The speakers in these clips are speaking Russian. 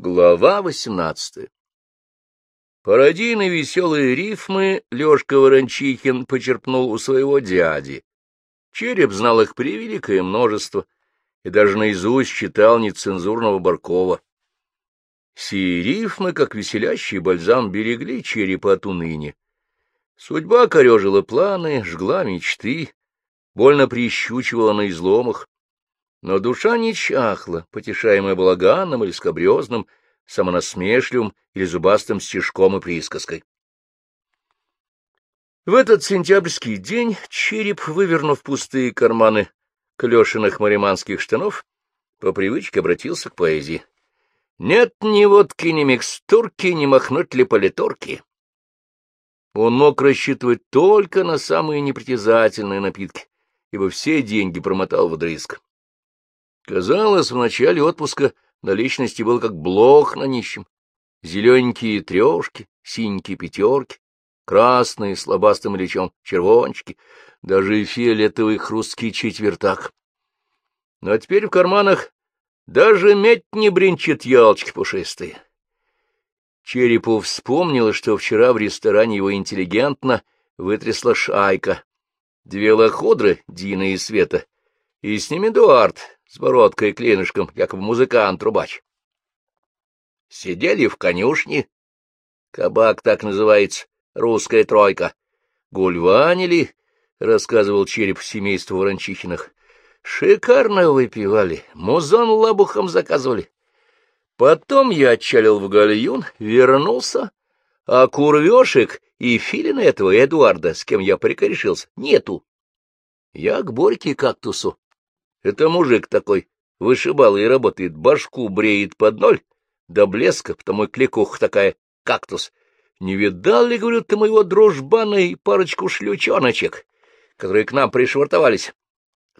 Глава восемнадцатая Пародийные веселые рифмы Лёшка Ворончихин почерпнул у своего дяди. Череп знал их превеликое множество и даже наизусть читал нецензурного Баркова. Сии рифмы, как веселящий бальзам, берегли черепа от уныния. Судьба корежила планы, жгла мечты, больно прищучивала на изломах. Но душа не чахла, потешаемая балаганом или скобрезным, самонасмешливым или зубастым стишком и присказкой. В этот сентябрьский день череп, вывернув пустые карманы клешиных мариманских штанов, по привычке обратился к поэзии. Нет ни водки, ни микстурки, ни махнуть ли политорки. Он мог рассчитывать только на самые непритязательные напитки, ибо все деньги промотал вдрызг. Казалось, в начале отпуска наличности был как блох на нищем. Зелененькие трешки, синенькие пятерки, красные с лобастым лечом червончики, даже фиолетовый хрусткий четвертак. Но теперь в карманах даже медь не бренчит елочки пушистые. Черепу вспомнилось, что вчера в ресторане его интеллигентно вытрясла шайка. Две лоходры, Дина и Света, и с ними Эдуард, с бородкой и клинышком, якобы музыкант-трубач. Сидели в конюшне, кабак так называется, русская тройка. Гульванили, — рассказывал череп семейства Ворончихиных. Шикарно выпивали, музон лабухом заказывали. Потом я отчалил в гальюн, вернулся, а курвешек и филина этого Эдуарда, с кем я прикорешился, нету. Я к Борьке кактусу это мужик такой, вышибал и работает, башку бреет под ноль, до блеска, потому и кликуха такая, кактус. Не видал ли, говорю, ты моего дружбана и парочку шлючоночек, которые к нам пришвартовались?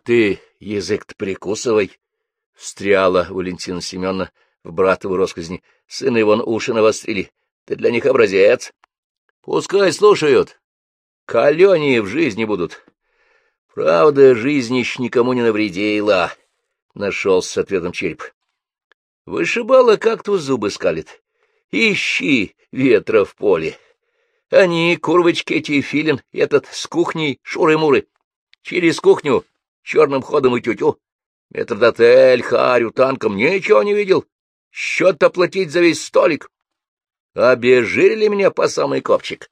Ты язык-то прикусывай, — встряла Валентина Семеновна в братову росказни. Сына его уши навострили. Ты для них образец. Пускай слушают. Каленые в жизни будут. Правда, жизнь еще никому не навредила, — нашелся с ответом череп. Вышибала как-то зубы скалит. Ищи ветра в поле. Они, курвочки эти филин, этот с кухней шуры-муры. Через кухню черным ходом и тютю. Метрдотель, харю, танком ничего не видел. Счет оплатить за весь столик. Обезжирили меня по самый копчик.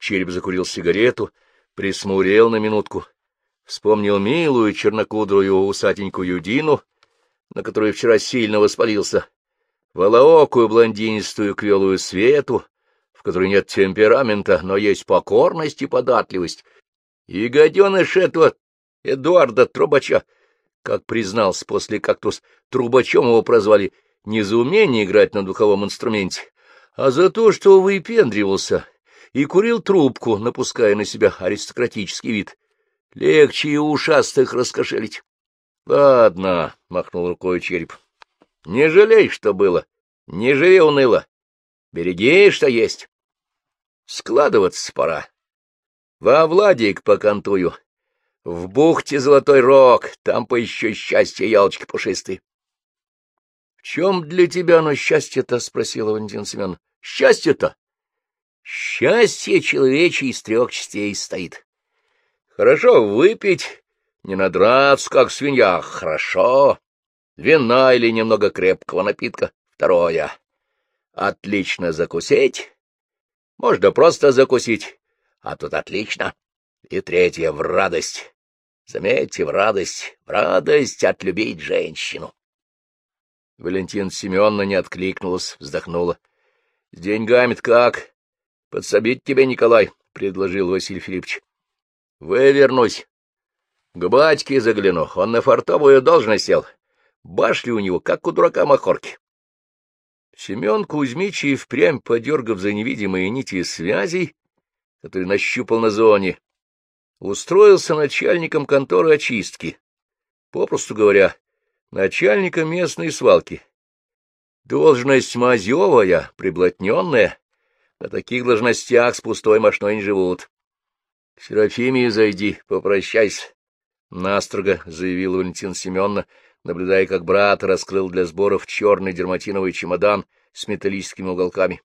Череп закурил сигарету, присмурел на минутку, вспомнил милую чернокудрую усатенькую Дину, на которую вчера сильно воспалился, волоокую блондинистую квелую Свету, в которой нет темперамента, но есть покорность и податливость, и гаденыш этого Эдуарда Трубача, как признался после кактус, Трубачом его прозвали не за умение играть на духовом инструменте, а за то, что выпендривался и курил трубку, напуская на себя аристократический вид. Легче и ушастых раскошелить. — Ладно, — махнул рукой череп. — Не жалей, что было. Не живи уныло. Береги, что есть. Складываться пора. Во Владик покантую. В бухте Золотой Рог, там поищу счастье, ялочки пушистые. — В чем для тебя оно счастье-то? — спросила Валентина Семеновна. — Счастье-то? Счастье человечье из трех частей стоит. Хорошо выпить, не надраться, как свинья, хорошо. Вина или немного крепкого напитка. Второе. Отлично закусить. Можно просто закусить, а тут отлично. И третье — в радость. Заметьте, в радость, в радость отлюбить женщину. Валентина Семеновна не откликнулась, вздохнула. — С деньгами-то как? Подсобить тебе, Николай, — предложил Василий Филиппович. Вывернусь. К батьке загляну, он на фартовую должность сел. Башли у него, как у дурака махорки. Семен Кузьмич и впрямь, подергав за невидимые нити связей, которые нащупал на зоне, устроился начальником конторы очистки, попросту говоря, начальником местной свалки. Должность мазевая, приблотненная, на таких должностях с пустой мошной не живут. — К Серафимии зайди, попрощайся, — настрого заявила Валентина Семеновна, наблюдая, как брат раскрыл для сборов черный дерматиновый чемодан с металлическими уголками.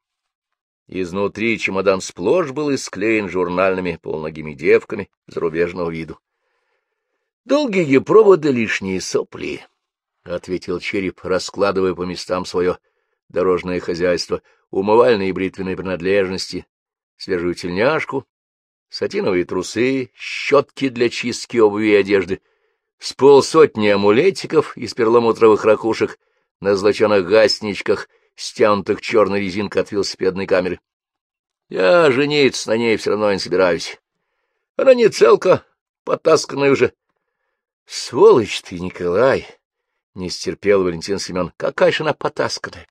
Изнутри чемодан сплошь был исклеен журнальными полногими девками зарубежного виду. — Долгие проводы, лишние сопли, — ответил череп, раскладывая по местам свое дорожное хозяйство, умывальные и бритвенные принадлежности, свежую тельняшку, сатиновые трусы, щетки для чистки обуви и одежды, с полсотни амулетиков из перламутровых ракушек на злоченных гасничках, стянутых черной резинкой от велосипедной камеры. Я жениться на ней все равно не собираюсь. Она не целка, потасканная уже. — Сволочь ты, Николай! — не стерпел Валентин Семен. — Какая же она потасканная!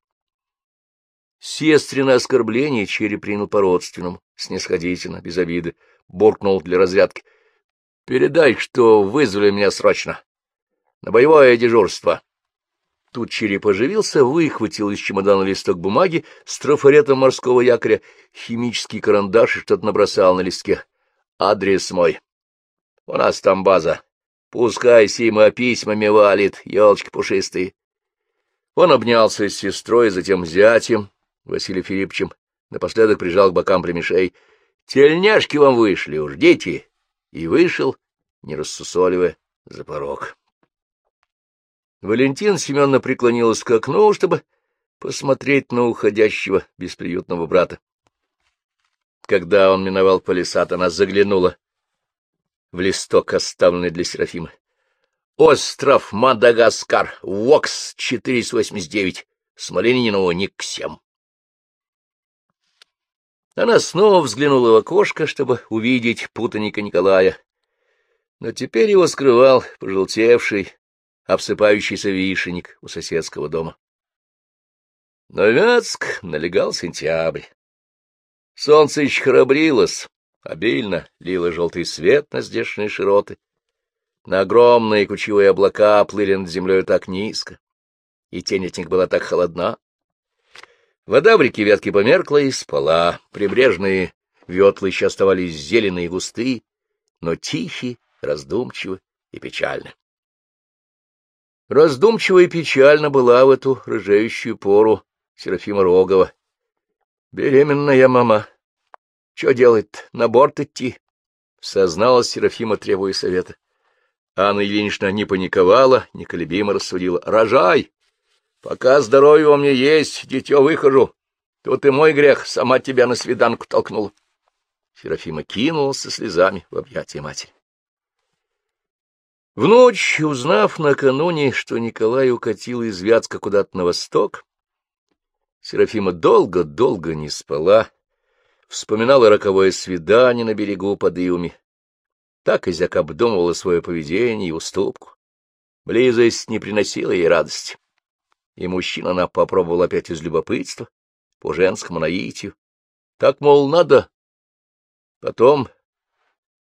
Сестрина оскорбление Черри принял по-родственному, снисходительно, без обиды, буркнул для разрядки. — Передай, что вызвали меня срочно. На боевое дежурство. Тут Черри поживился, выхватил из чемодана листок бумаги с трафаретом морского якоря, химический карандаш и что-то набросал на листке. Адрес мой. У нас там база. Пускай Сима письмами валит, елочки пушистые. Он обнялся с сестрой, затем зятем, Василием Филипповичем, напоследок прижал к бокам племешей. — Тельняшки вам вышли уж, дети! И вышел, не рассусоливая, за порог. Валентин Семеновна преклонилась к окну, чтобы посмотреть на уходящего бесприютного брата. Когда он миновал палисад, она заглянула в листок, оставленный для Серафимы. «Остров Мадагаскар, ВОКС 489, Смоленинову Никсем». Она снова взглянула в окошко, чтобы увидеть путаника Николая. Но теперь его скрывал пожелтевший, обсыпающийся вишенник у соседского дома. На Вятск налегал сентябрь. Солнце еще храбрилось, обильно лило желтый свет на здешние широты. На огромные кучевые облака плыли над землей так низко, и тень от них была так холодна, Вода в реке Вятки померкла и спала. Прибрежные ветлы еще оставались зеленые и густые, но тихие, раздумчивы и печальны. Раздумчиво и печально была в эту рыжеющую пору Серафима Рогова. «Беременная мама. Что делать На борт идти?» Созналась Серафима, требуя совета. Анна Ильинична не паниковала, неколебимо рассудила. «Рожай! Пока здоровье у меня есть, дитё выхожу. Тут и мой грех, сама тебя на свиданку толкнула. Серафима кинулась со слезами в объятия матери. В ночь, узнав накануне, что Николай укатил из Вятска куда-то на восток, Серафима долго-долго не спала, вспоминала роковое свидание на берегу под Иуми. Так Изяк обдумывала свое поведение и уступку. Близость не приносила ей радости и мужчин она попробовала опять из любопытства, по женскому наитию. Так, мол, надо. Потом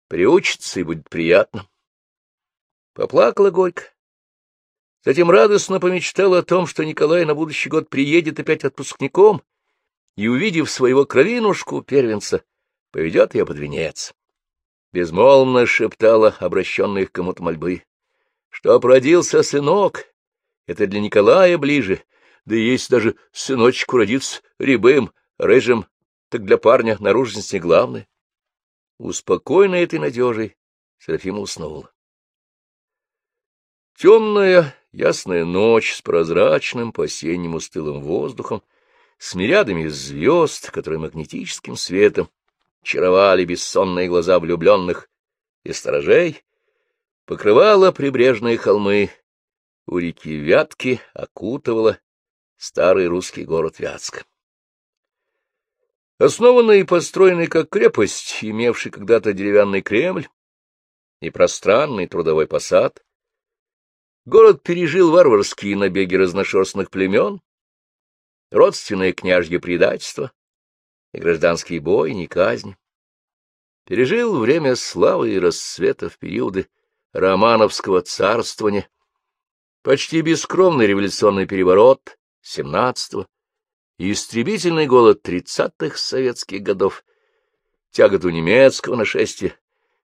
приучится и будет приятно. Поплакала горько. Затем радостно помечтала о том, что Николай на будущий год приедет опять отпускником и, увидев своего кровинушку, первенца, поведет ее под венец. Безмолвно шептала обращенные к кому-то мольбы, что родился сынок, это для Николая ближе, да если даже сыночку родится рябым, рыжим, так для парня наружность не главное. Успокойная этой надежей Серафима уснула. Темная, ясная ночь с прозрачным по-осеннему стылым воздухом, с мириадами звезд, которые магнетическим светом чаровали бессонные глаза влюбленных и сторожей, покрывала прибрежные холмы у реки Вятки окутывала старый русский город Вятск. Основанный и построенный как крепость, имевший когда-то деревянный Кремль и пространный трудовой посад, город пережил варварские набеги разношерстных племен, родственное княжье предательство и гражданские бойни и казни. Пережил время славы и рассвета в периоды романовского царствования, почти бескровный революционный переворот 17-го и истребительный голод 30-х советских годов, тяготу немецкого нашествия,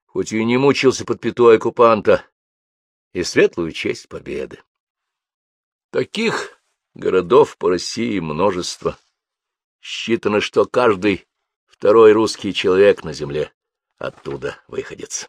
хоть и не мучился под пятой оккупанта, и светлую честь победы. Таких городов по России множество. Считано, что каждый второй русский человек на земле оттуда выходец.